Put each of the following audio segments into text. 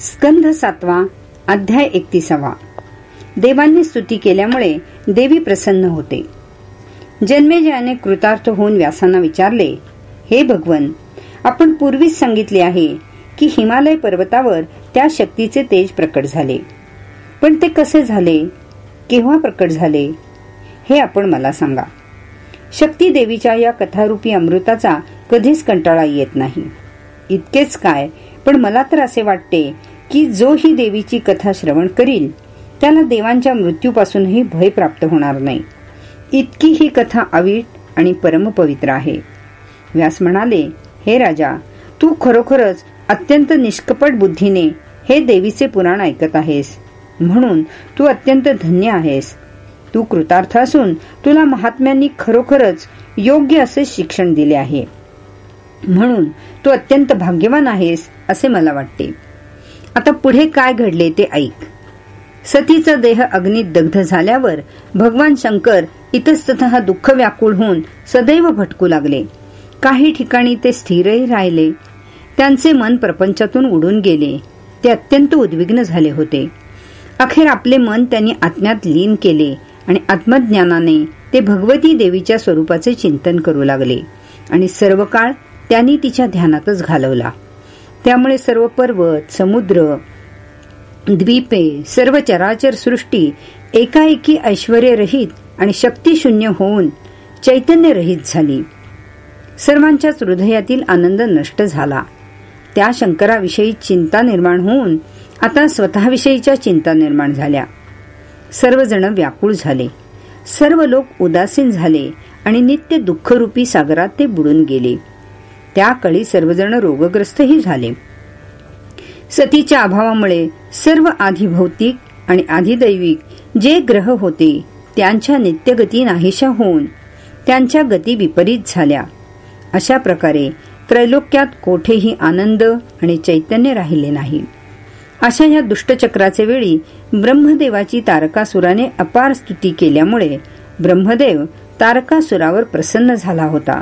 स्कंध सातवा अध्याय एकतीसावा. देवांनी स्तुती केल्यामुळे देवी प्रसन्न होते. जन्मेजयाने कृतार्थ होऊन व्यासांना विचारले हे भगवन आपण पूर्वीच सांगितले आहे की हिमालय पर्वतावर त्या शक्तीचे तेज प्रकट झाले. पण ते कसे झाले? केव्हा प्रकट झाले? हे आपण मला सांगा. शक्ती देवीच्या या कथारूपी अमृताचा कधीच कंटाळा येत नाही. इतकेच काय पण मला तर असे वाटते की जो ही देवीची कथा श्रवण करील त्याला देवांच्या मृत्यूपासूनही भय प्राप्त होणार नाही. इतकी ही कथा अवीट आणि परमपवित्र आहे. व्यास म्हणाले हे राजा तू खरोखरच अत्यंत निष्कपट बुद्धीने हे देवीचे पुराण ऐकत आहेस. म्हणून तू अत्यंत धन्य आहेस. तू कृतार्थ असून तुला महात्म्यांनी खरोखरच योग्य असे शिक्षण दिले आहे. म्हणून तू अत्यंत भाग्यवान आहेस असे मला वाटते. आता पुढे काय घडले ते ऐक. सतीचा देह अग्नीत दग्ध झाल्यावर भगवान शंकर इतस्तत दुःख व्याकुळ होऊन सदैव भटकू लागले. काही ठिकाणी ते स्थिरही राहिले. त्यांचे मन प्रपंचातून उडून गेले. ते अत्यंत उद्विग्न झाले होते. अखेर आपले मन त्यांनी आत्म्यात लीन केले आणि आत्मज्ञानाने ते भगवती देवीच्या स्वरूपाचे चिंतन करू लागले आणि सर्व काळ त्यांनी तिच्या ध्यानातच घालवला. त्यामुळे सर्व पर्वत समुद्र द्वीपे सर्व चराचर सृष्टी एकाएकी ऐश्वर्यरहित आणि शक्तिशून्य होऊन चैतन्य रहित झाली. सर्वांच्याच हृदयातील आनंद नष्ट झाला. त्या शंकराविषयी चिंता निर्माण होऊन आता स्वतःविषयीच्या चिंता निर्माण झाल्या. सर्वजण व्याकुळ झाले. सर्व लोक उदासीन झाले आणि नित्य दुःखरूपी सागरात ते बुडून गेले. त्या काळी सर्वजण रोगग्रस्तही झाले. सतीच्या अभावामुळे सर्व आधिभौतिक आणि आधिदैविक जे ग्रह होते त्यांच्या नित्यगती नाहीशा होऊन त्यांच्या गती विपरीत झाल्या. अशा प्रकारे त्रैलोक्यात कोठेही आनंद आणि चैतन्य राहिले नाही. अशा या दुष्टचक्राचे वेळी ब्रह्मदेवाची तारकासुराने अपार स्तुती केल्यामुळे ब्रह्मदेव तारकासुरावर प्रसन्न झाला होता.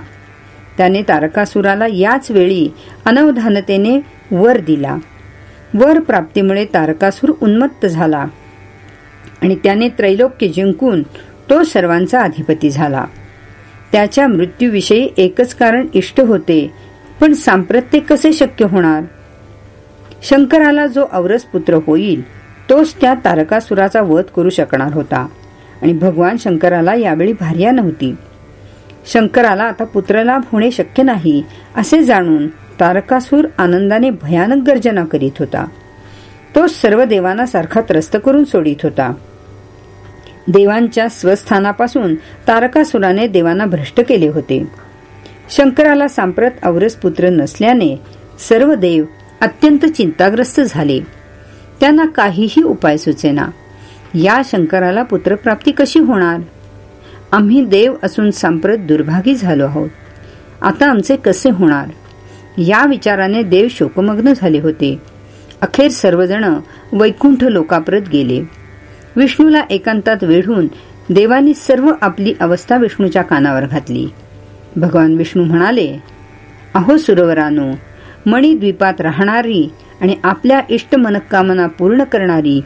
त्याने तारकासुराला याच वेळी अनवधानतेने वर दिला. वर प्राप्तीमुळे तारकासूर उन्मत्त झाला आणि त्याने त्रैलोक्य जिंकून तो सर्वांचा अधिपती झाला. त्याच्या मृत्यूविषयी एकच कारण इष्ट होते पण सांप्रत्य कसे शक्य होणार? शंकराला जो औरस पुत्र होईल तोच त्या तारकासुराचा वध करू शकणार होता आणि भगवान शंकराला यावेळी भार्या नव्हती. शंकराला आता पुत्रलाभ होणे शक्य नाही असे जाणून तारकासूर आनंदाने भयानक गर्जना करीत होता. तो सर्व देवांना सारखा त्रस्त करून सोडित होता. देवांच्या स्वस्थानापासून तारकासुराने देवांना भ्रष्ट केले होते. शंकराला सांप्रत औरस पुत्र नसल्याने सर्व देव अत्यंत चिंताग्रस्त झाले. त्यांना काहीही उपाय सुचेना. या शंकराला पुत्रप्राप्ती कशी होणार? आम्ही देव असून सांप्रत दुर्भागी झालो आहोत. आता आमचे कसे होणार? या विचाराने देव शोकमग्न झाले होते. अखेर सर्वजण वैकुंठ लोकाप्रत गेले. विष्णूला एकांतात वेढून देवानी सर्व आपली अवस्था विष्णूच्या कानावर घातली. भगवान विष्णू म्हणाले अहो सुरवरानो मणिद्वीपात राहणारी आणि आपल्या इष्ट मनकामना पूर्ण करणारी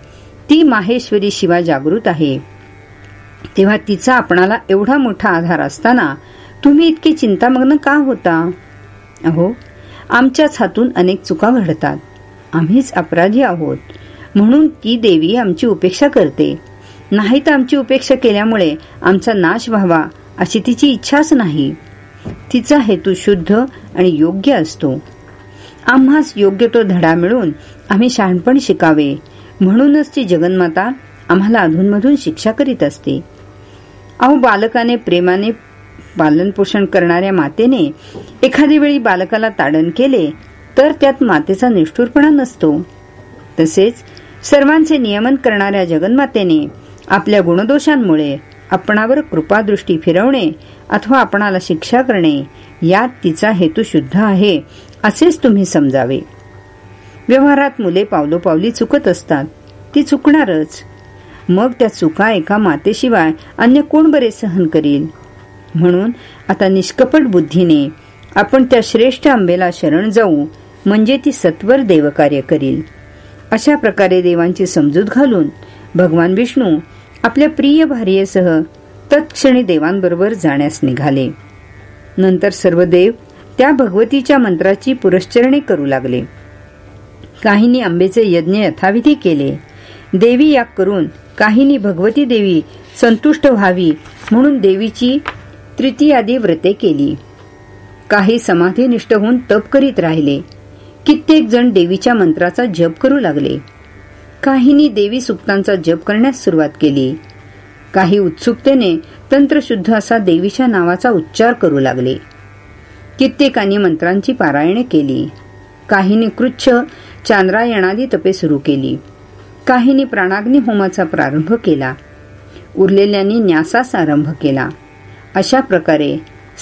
ती माहेश्वरी शिवा जागृत आहे. तेव्हा तिचा आपणाला एवढा मोठा आधार असताना तुम्ही इतके चिंतामग्न का होता? अहो आमच्याच हातून अनेक चुका घडतात. आम्हीच अपराधी आहोत. म्हणून ती देवी आमची उपेक्षा करते. नाही तर आमची उपेक्षा केल्यामुळे आमचा नाश व्हावा अशी तिची इच्छाच नाही. तिचा हेतू शुद्ध आणि योग्य असतो. आम्हास योग्य तो धडा मिळून आम्ही शहाणपण शिकावे. म्हणूनच ती जगन्माता आम्हाला अधूनमधून शिक्षा करीत असते. अहो बालकाने प्रेमाने पालनपोषण करणाऱ्या मातेने एखादी वेळी बालकाला ताडण केले तर त्यात मातेचा निष्ठुरपणा नसतो. तसेच सर्वांचे नियमन करणाऱ्या जगन्मातेने आपल्या गुणदोषांमुळे आपणावर कृपादृष्टी फिरवणे अथवा आपणाला शिक्षा करणे यात तिचा हेतू शुद्ध आहे असेच तुम्ही समजावे. व्यवहारात मुले पावलोपावली चुकत असतात. ती चुकणारच. मग त्या चुका एका मातेशिवाय अन्य कोण बरे सहन करील? म्हणून आता निष्कपट बुद्धीने आपण त्या श्रेष्ठ आंबेला शरण जाऊ म्हणजे ती सत्वर देवकार्य करील. अशा प्रकारे देवांची समजूत घालून भगवान विष्णू आपल्या प्रिय भार्येसह तत्क्षणी देवांबरोबर जाण्यास निघाले. नंतर सर्व देव त्या भगवतीच्या मंत्राची पुरश्चरणे करू लागले. काहींनी आंबेचे यज्ञ यथाविधी केले. देवी याग करून काहींनी भगवती देवी संतुष्ट व्हावी म्हणून देवीची तृतीयादी व्रते केली. काही समाधीनिष्ठ होऊन तप करीत राहिले. कित्येक जण देवीच्या मंत्राचा जप करू लागले. काहींनी देवी सुक्तांचा जप करण्यास सुरुवात केली. काही उत्सुकतेने तंत्रशुद्ध असा देवीच्या नावाचा उच्चार करू लागले. कित्येकांनी मंत्रांची पारायणे केली. काहींनी कृच्छ चांद्रायणादी तपे सुरू केली. काहींनी प्राणाग्नी होमाचा प्रारंभ केला. उरलेल्यांनी न्यासास आरंभ केला. अशा प्रकारे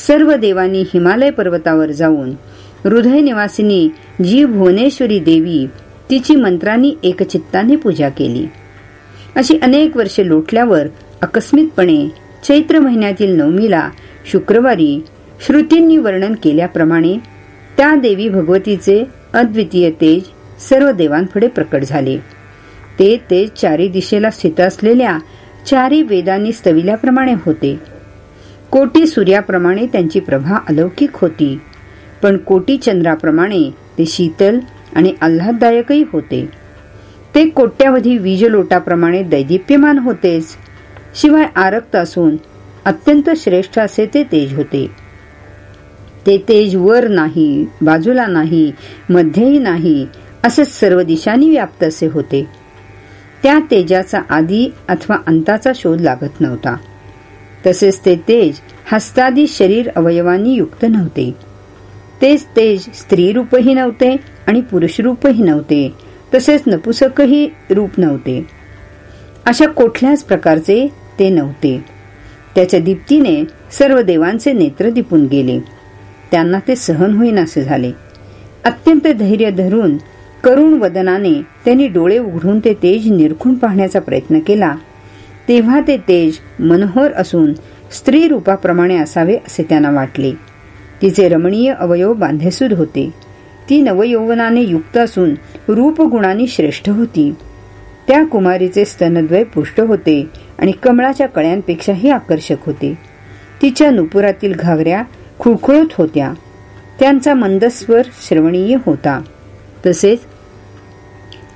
सर्व देवांनी हिमालय पर्वतावर जाऊन हृदय निवासिनी जी भुवनेश्वरी देवी तिची मंत्रांनी एकचित्ताने पूजा केली. अशी अनेक वर्षे लोटल्यावर अकस्मितपणे चैत्र महिन्यातील नवमीला शुक्रवारी श्रुतींनी वर्णन केल्याप्रमाणे त्या देवी भगवतीचे अद्वितीय तेज सर्व देवांपुढे प्रकट झाले. ते तेज चारी दिशेला स्थित असलेल्या चारी वेदांनी स्तविल्याप्रमाणे होते. कोटी सूर्याप्रमाणे त्यांची प्रभा अलौकिक होती. पण कोटी चंद्राप्रमाणे ते शीतल आणि आल्हाददायकही होते. ते कोट्यावधी वीजलोटाप्रमाणे दैदिप्यमान होतेच. शिवाय आरक्त असून अत्यंत श्रेष्ठ असे ते तेज होते. ते तेज वर नाही बाजूला नाही मध्येही नाही असे सर्व दिशांनी व्याप्त असे होते. त्या तेजाचा आधी अथवा अंताचा शोध लागत नव्हता. तसेच ते तेज हस्तादी शरीर अवयवांनी युक्त नव्हते. तेच तेज स्त्री रूपही नव्हते आणि पुरुष रूपही नव्हते. तसेच नपुसकही रूप नव्हते. अशा कुठल्याच प्रकारचे ते नव्हते. त्याच्या दीप्तीने सर्व देवांचे नेत्र दिपून गेले. त्यांना ते सहन होईनासे झाले. अत्यंत धैर्य धरून करुण वदनाने त्यांनी डोळे उघडून ते तेज निरखून पाहण्याचा प्रयत्न केला. तेव्हा ते तेज मनोहर असून स्त्री रूपाप्रमाणे असावे असे त्यांना वाटले. तिचे रमणीय अवयव बांधेसूद होते. ती नवयौवनाने युक्त असून रूपगुणाने श्रेष्ठ होती. त्या कुमारीचे स्तनद्वय पुष्ट होते आणि कमळाच्या कळ्यांपेक्षाही आकर्षक होते. तिच्या नुपुरातील घागऱ्या खुळखुळत होत्या. त्यांचा मंदस्वर श्रवणीय होता. तसेच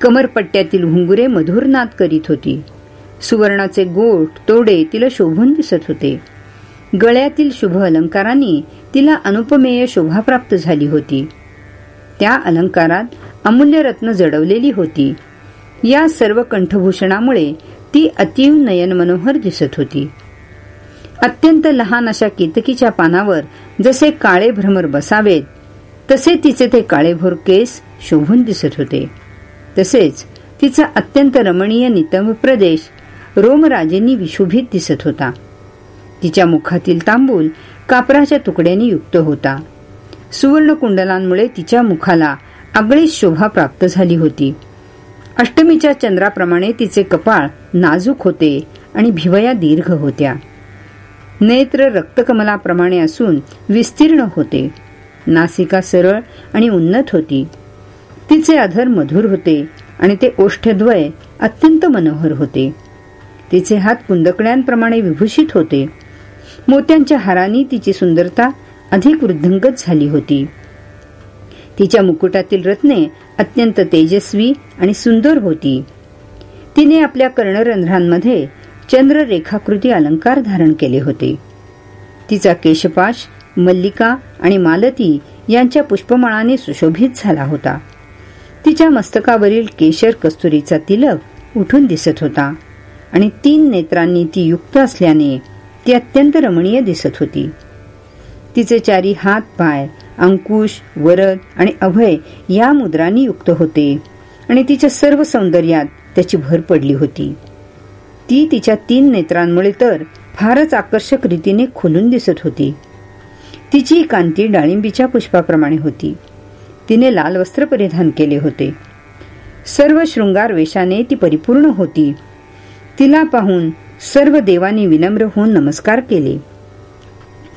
कमरपट्ट्यातील घुंगुरे मधुर नाद करीत होती. सुवर्णाचे गोठ तोडे तिला शोभून दिसत होते. गळ्यातील शुभ अलंकारांनी तिला अनुपमेय शोभा प्राप्त झाली होती. त्या अलंकारात अमूल्य रत्न जडवलेली होती. या सर्व कंठभूषणामुळे ती अतिव नयन मनोहर दिसत होती. अत्यंत लहान अशा केतकीच्या पानावर जसे काळे भ्रमर बसावेत तसे तिचे ते काळेभोर केस शोभून दिसत होते. तसेच तिचा अत्यंत रमणीय नितंब प्रदेश रोमराजेंनी विशोभित दिसत होता. तिच्या मुखातील तांबूल कापराच्या तुकड्यांनी युक्त होता. सुवर्ण कुंडलांमुळे तिच्या मुखाला आगळीच शोभा प्राप्त झाली होती. अष्टमीच्या चंद्राप्रमाणे तिचे कपाळ नाजूक होते आणि भिवया दीर्घ होत्या. नेत्र रक्तकमलाप्रमाणे असून विस्तीर्ण होते. नासिका सरळ आणि उन्नत होती. तिचे अधर मधुर होते आणि ते ओष्ठद्वय अत्यंत मनोहर होते. तिचे हात कुंदकड्यांप्रमाणे विभूषित होते. मोत्यांच्या हारांनी तिची सुंदरता अधिक वृद्धंगत झाली होती. तिच्या मुकुटातील रत्ने अत्यंत तेजस्वी आणि सुंदर होती. तिने आपल्या कर्णरंध्रांमध्ये चंद्र रेखाकृती अलंकार धारण केले होते. तिचा केशपाश मल्लिका आणि मालती यांच्या पुष्पमाळाने सुशोभित झाला होता. तिच्या मस्तकावरील केशर कस्तुरीचा तिलक उठून दिसत होता. आणि तीन नेत्रांनी ती युक्त असल्याने ती अत्यंत रमणीय दिसत होती. तिचे चारी हात पाय अंकुश वरद आणि अभय या मुद्रांनी युक्त होते आणि तिच्या सर्व सौंदर्यात त्याची भर पडली होती. ती तिच्या तीन नेत्रांमुळे तर फारच आकर्षक रीतीने खुलून दिसत होती. तिची कांती डाळिंबीच्या पुष्पाप्रमाणे होती. तिने लाल वस्त्र परिधान केले होते. सर्व शृंगार वेशाने ती परिपूर्ण होती. तिला पाहून सर्व देवांनी विनम्र होऊन नमस्कार केले.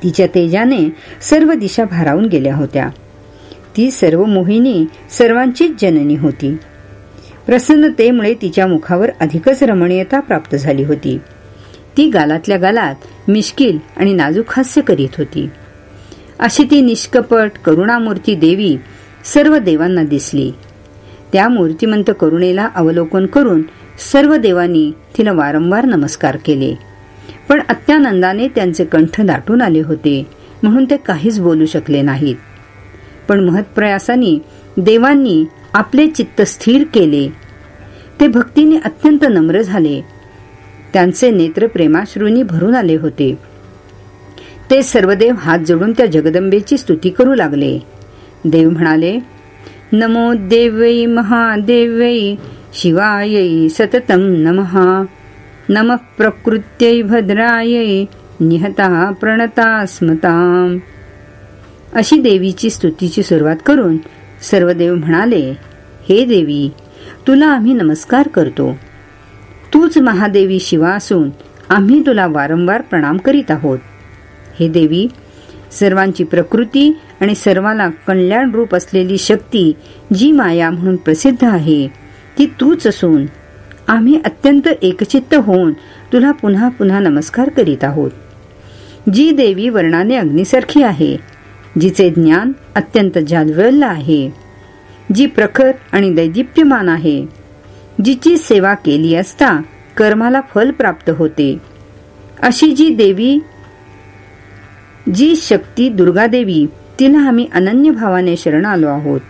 तिच्या तेजाने सर्व दिशा भारावून गेल्या होत्या. ती सर्व मोहिनी सर्वांचीच जननी होती. प्रसन्नतेमुळे तिच्या मुखावर अधिकच रमणीयता प्राप्त झाली होती. ती गालातल्या गालात मिश्किल आणि नाजूक हास्य करीत होती. अशी ती निष्कपट करुणामूर्ती देवी सर्व देवांना दिसली. त्या मूर्तिमंत करुणेला अवलोकन करून सर्व देवांनी तिला वारंवार नमस्कार केले. पण अत्यानंदाने त्यांचे कंठ दाटून आले होते म्हणून ते काहीच बोलू शकले नाहीत. पण महत्प्रयासाने देवांनी आपले चित्त स्थिर केले. ते भक्तीने अत्यंत नम्र झाले. त्यांचे नेत्र प्रेमाश्रूंनी भरून आले होते. ते सर्वदेव हात जोडून त्या जगदंबेची स्तुती करू लागले. देव म्हणाले नमो देवै महादेवै शिवायै सततम नमः. नम प्रकृत्यै भद्रायै निहता प्रणता स्मताम. अशी देवीची स्तुतीची सुरुवात करून सर्व देव म्हणाले हे देवी तुला आम्ही नमस्कार करतो. तूच महादेवी शिवा असून आम्ही तुला वारंवार प्रणाम करीत आहोत. हे देवी सर्वांची प्रकृती आणि सर्वाला कल्याण रूप असलेली शक्ती जी माया म्हणून प्रसिद्ध आहे ती तूच असून आम्ही अत्यंत एकचित्त होऊन तुला पुन्हा पुन्हा नमस्कार करीत आहोत. जी देवी वर्णाने अग्निसारखी आहे जिचे ज्ञान अत्यंत जादवल्य आहे जी प्रखर आणि दैदिप्यमान आहे जिची सेवा केली असता कर्माला फल प्राप्त होते. अशी जी देवी जी शक्ती दुर्गा देवी तिला आम्ही अनन्य भावाने शरण आलो आहोत.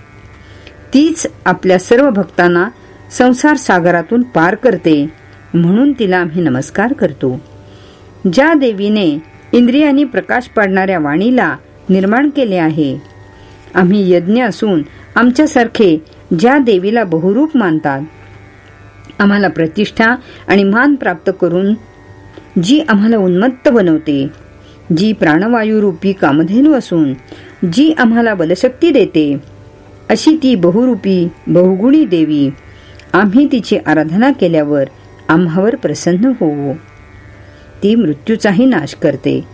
तीच आपल्या सर्व भक्तांना संसार सागरातून पार करते म्हणून तिला आम्ही नमस्कार करतो. ज्या देवीने इंद्रियांनी प्रकाश पाडणाऱ्या वाणीला निर्माण केले आहे आम्ही यज्ञ असून आमच्यासारखे ज्या देवीला बहुरूप मानतात आम्हाला प्रतिष्ठा आणि मान प्राप्त करून जी आम्हाला उन्मत्त बनवते जी प्राणवायू रूपी कामधेनू असून जी आम्हाला बलशक्ती देते. अशी ती बहुरूपी बहुगुणी देवी. आम्ही तिची आराधना केल्यावर आम्हावर प्रसन्न होऊ. ती मृत्यूचाही नाश करते.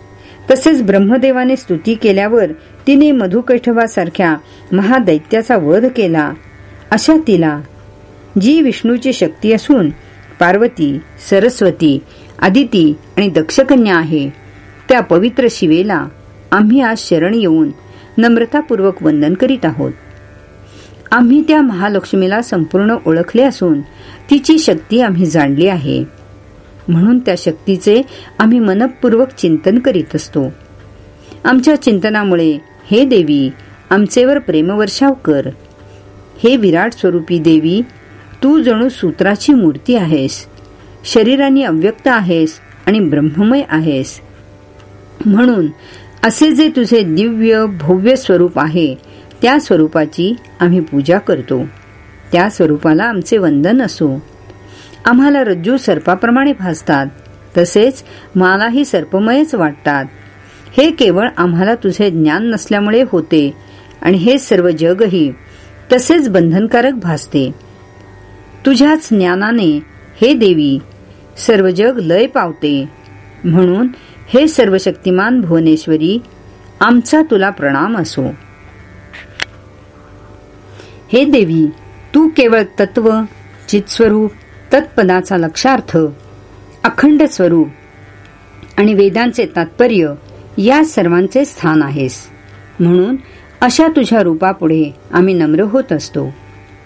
तसेच ब्रह्मदेवाने स्तुती केल्यावर तिने मधुकैठवासारख्या महादैत्याचा वध केला. अशा तिला जी विष्णूची शक्ती असून पार्वती सरस्वती आदिती आणि दक्षकन्या आहे त्या पवित्र शिवेला आम्ही आज शरण येऊन नम्रतापूर्वक वंदन करीत आहोत. आम्ही त्या महालक्ष्मीला संपूर्ण ओळखले असून तिची शक्ती आम्ही जाणली आहे. म्हणून त्या शक्तीचे आम्ही मनपूर्वक चिंतन करीत असतो. आमच्या चिंतनामुळे हे देवी आमचेवर प्रेमवर्षाव कर. हे विराट स्वरूपी देवी तू जणू सूत्राची मूर्ती आहेस. शरीराने अव्यक्त आहेस आणि ब्रह्ममय आहेस. म्हणून असे जे तुझे दिव्य भव्य स्वरूप आहे त्या स्वरूपाची आम्ही पूजा करतो. त्या स्वरूपाला आमचे वंदन असो. आम्हाला रज्जू सर्पाप्रमाणे भासतात तसेच मलाही सर्पमयच वाटतात. हे केवळ आम्हाला तुझे ज्ञान नसल्यामुळे होते आणि हे सर्व जगही तसेच बंधनकारक भासते. तुझ्याच ज्ञानाने हे देवी सर्व जग लय पावते. म्हणून हे सर्व शक्तिमान भुवनेश्वरी आमचा तुला प्रणाम असो. हे देवी तू केवळ तत्व चितस्वरूप तत्पदाचा लक्षार्थ अखंड स्वरूप आणि वेदांचे तात्पर्य या सर्वांचे स्थान आहेस. म्हणून अशा तुझ्या रूपापुढे आम्ही नम्र होत असतो.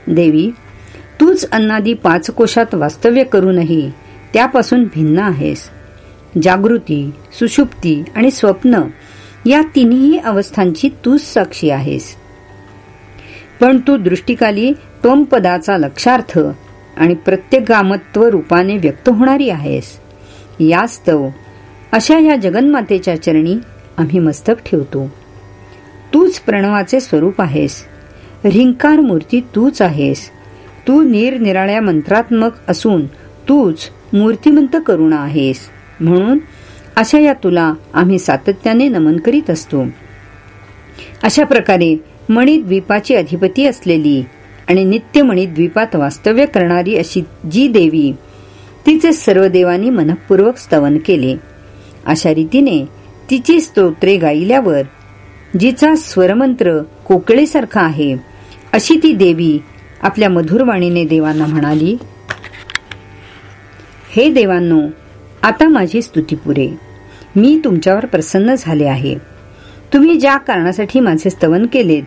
देवी तूच अन्नादी पाच कोशात वास्तव्य करूनही त्यापासून भिन्न आहेस. जागृती सुषुप्ती आणि स्वप्न या तिन्ही अवस्थांची तूच साक्षी आहेस. पण तू दृष्टिकाली तोम पदाचा लक्षार्थ आणि प्रत्येकामत्व रूपाने व्यक्त होणारी आहेस. यास्तव अशा या जगन्मातेच्या चरणी आम्ही मस्तक ठेवतो. तूच प्रणवाचे स्वरूप आहेस. रिंकार मूर्ती तूच आहेस. तू निरनिराळ्या मंत्रात्मक असून तूच मूर्तिमंत करुणा आहेस. म्हणून अशा या तुला आम्ही सातत्याने नमन करीत असतो. अशा प्रकारे मणिद्वीपाची अधिपती असलेली आणि नित्य मणिद्वीपात वास्तव्य करणारी अशी जी देवी तिचे सर्व देवांनी मनपूर्वक स्तवन केले. अशा रीतीने तिची स्तोत्रे गायल्यावर जिचा स्वरमंत्र कोकळेसारखा आहे अशी ती देवी आपल्या मधुरवाणीने देवांना म्हणाली हे देवांनो आता माझी स्तुती पुरे. मी तुमच्यावर प्रसन्न झाले आहे. तुम्ही ज्या कारणासाठी माझे स्तवन केलेत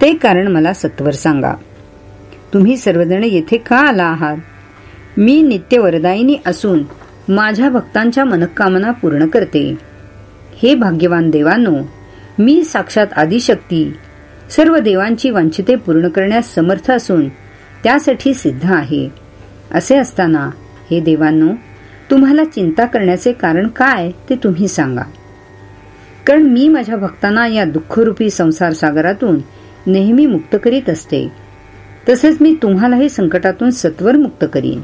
ते कारण मला सत्वर सांगा. तुम्ही सर्वजण येथे का आला आहात? मी नित्य वरदायिनी असून माझ्या भक्तांच्या मनकामना पूर्ण करते. हे भाग्यवान देवांनो मी साक्षात आदिशक्ती सर्व देवांची वांछिते पूर्ण करण्यास समर्थ असून त्यासाठी सिद्ध आहे. असे असताना हे देवांनो तुम्हाला चिंता करण्याचे कारण काय ते तुम्ही सांगा. कारण मी माझ्या भक्तांना या दुःखरूपी संसार सागरातून नेहमी मुक्त करीत असते. तसेच मी तुम्हालाही संकटातून सत्वर मुक्त करीन.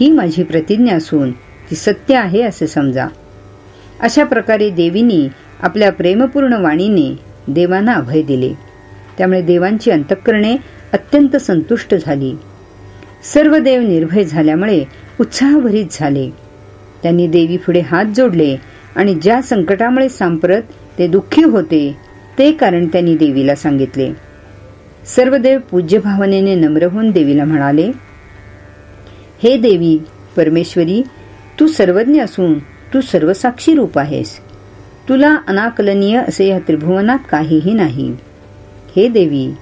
ही माझी प्रतिज्ञा असून ती सत्य आहे असे समजा. अशा प्रकारे देवीनी आपल्या प्रेमपूर्ण वाणीने देवांना अभय दिले. त्यामुळे देवांची अंतःकरणे अत्यंत संतुष्ट झाली. सर्व देव निर्भय झाल्यामुळे उत्साहभरीत झाले. त्यांनी देवी पुढे हात जोडले आणि ज्या संकटामुळे सांप्रत ते दुःखी होते ते कारण त्यांनी देवीला सांगितले. सर्व देव पूज्य भावनेने नम्र होऊन देवीला म्हणाले हे देवी परमेश्वरी तू सर्वज्ञ असून तू सर्वसाक्षी रूप आहेस. तुला अनाकलनीय असे या त्रिभुवनात काहीही नाही. हे देवी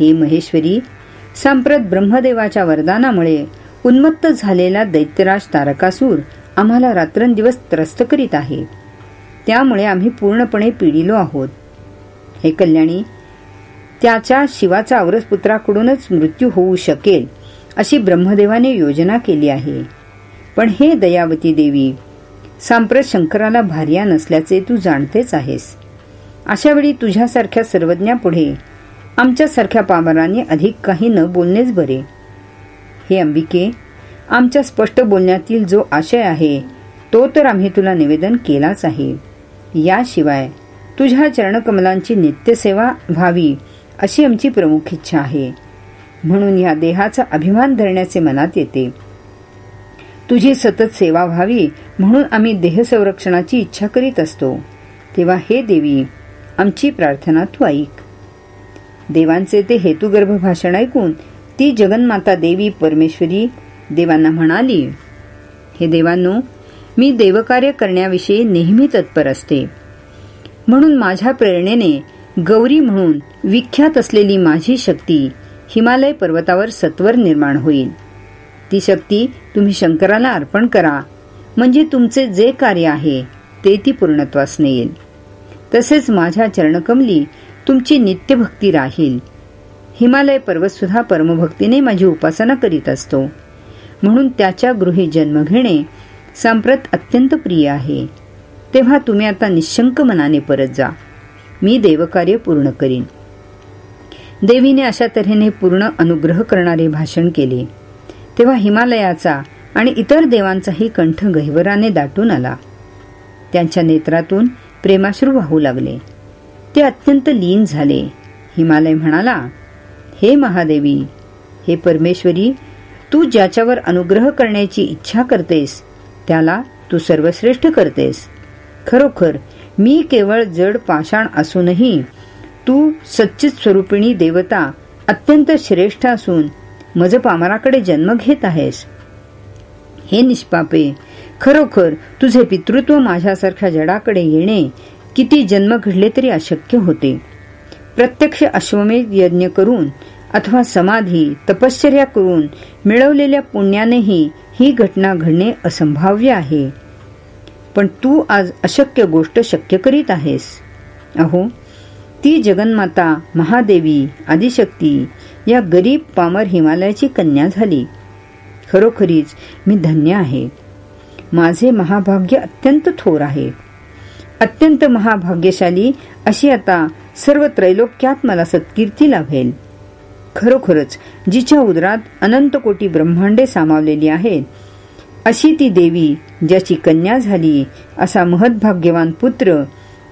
हे महेश्वरी सांप्रत ब्रह्मदेवाच्या वरदानामुळे उन्मत्त झालेला दैत्यराज तारकासूर आम्हाला रात्रंदिवस त्रस्त करीत आहे. त्यामुळे आम्ही पूर्णपणे पिढीलो आहोत. हे कल्याणी त्याच्या शिवाचा पुत्राकडूनच मृत्यू होऊ शकेल अशी ब्रह्मदेवाने योजना केली आहे. पण हे दयावती देवी सांप्रत शंकराला भार्या नसल्याचे तू जाणतेच आहेस. अशा वेळी तुझ्यासारख्या सर्वज्ञापुढे आमच्यासारख्या पामरांनी अधिक काही न बोलणेच बरे. हे अंबिके आमच्या स्पष्ट बोलण्यातील जो आशय आहे तो तर आम्ही तुला निवेदन केलाच आहे. याशिवाय तुझ्या चरणकमलांची नित्यसेवा व्हावी अशी आमची प्रमुख इच्छा आहे. म्हणून या देहाचा अभिमान धरण्याचे मनात येते. तुझी सतत सेवा व्हावी म्हणून आम्ही देह संरक्षणाची इच्छा करीत असतो. तेव्हा हे देवी आमची प्रार्थना तू ऐक. देवांचे ते हेतुगर्भ भाषण ऐकून ती जगन्माता देवी परमेश्वरी देवांना म्हणाली हे देवांनो मी देवकार्य करण्याविषयी नेहमी तत्पर असते. म्हणून माझ्या प्रेरणेने गौरी म्हणून विख्यात असलेली माझी शक्ती हिमालय पर्वतावर सत्वर निर्माण होईल. ती शक्ती तुम्ही शंकराला अर्पण करा म्हणजे तुमचे जे कार्य आहे ते ती पूर्णत्वास नेईल. तसेच माझ्या चरणकमली तुमची नित्यभक्ती राहील. हिमालय पर्वत सुद्धा परमभक्तीने माझी उपासना करीत असतो. म्हणून त्याच्या गृही जन्म घेणे सांप्रत अत्यंत प्रिय आहे. तेव्हा तुम्ही आता निशंक मनाने परत जा. मी देवकार्य पूर्ण करीन. देवीने अशा तऱ्हेने पूर्ण अनुग्रह करणारे भाषण केले. तेव्हा हिमालयाचा आणि इतर देवांचाही कंठ गहिवराने दाटून आला. त्यांच्या नेत्रातून प्रेमाश्रू वाहू लागले. ते अत्यंत लीन झाले. हिमालय म्हणाला हे महादेवी हे परमेश्वरी तू ज्याच्यावर अनुग्रह करण्याची इच्छा करतेस त्याला तू सर्वश्रेष्ठ करतेस. खरोखर मी केवळ जड पाषाण असूनही तू सच्चित स्वरूपिणी देवता अत्यंत श्रेष्ठ असून मज पामराकडे जन्म घेत आहेस. हे निष्पापे खरोखर तुझे पितृत्व माझ्यासारख्या जडाकडे येणे किती जन्म घडले तरी अशक्य होते. प्रत्यक्ष अश्वमेध यज्ञ करून अथवा समाधी तपश्चर्या करून मिळवलेल्या पुण्यानेही ही घटना घडणे असंभाव्य आहे. पण तू आज अशक्य गोष्ट शक्य करीत आहेस. अहो ती जगन्माता महादेवी आदिशक्ती या गरीब पामर हिमालयाची कन्या झाली. खरोखरीच मी धन्य आहे. माझे महाभाग्य अत्यंत थोर आहे. अत्यंत महाभाग्यशाली अशी आता सर्व त्रैलोक्यात मला सत्कीर्ती लाभेल. खरोखरच जिच्या उदरात अनंत कोटी ब्रह्मांडे सामावलेली आहेत अशी ती देवी ज्याची कन्या झाली असा महद्भाग्यवान पुत्र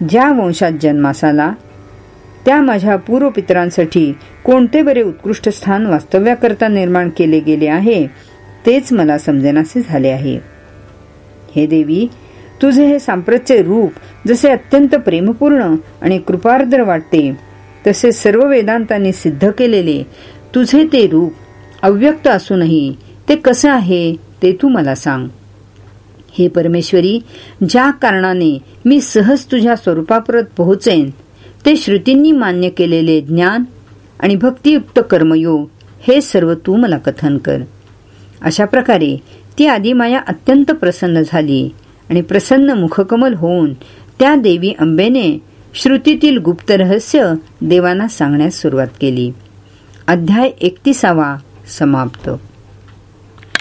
ज्या वंशात जन्मास आला त्या माझ्या पूर्वपितरांसाठी कोणते बरे उत्कृष्ट स्थान वास्तव्याकरता निर्माण केले गेले आहे तेच मला समजेनासे झाले आहे. हे देवी तुझे हे सांप्रतचे रूप जसे अत्यंत प्रेमपूर्ण आणि कृपार्द्र वाटते तसे सर्व वेदांतांनी सिद्ध केलेले तुझे ते रूप अव्यक्त असूनही ते कसं आहे ते तू मला सांग. हे परमेश्वरी ज्या कारणाने मी सहज तुझ्या स्वरूपाप्रत पोहोचेन ते श्रुतींनी मान्य केलेले ज्ञान आणि भक्तियुक्त कर्मयोग हे सर्व तू मला कथन कर. अशा प्रकारे ती आदिमाया अत्यंत प्रसन्न झाली. आणि प्रसन्न मुखकमल होऊन त्या देवी अंबेने श्रुतीतील गुप्त रहस्य देवांना सांगण्यास सुरुवात केली. अध्याय एकतीसावा समाप्त.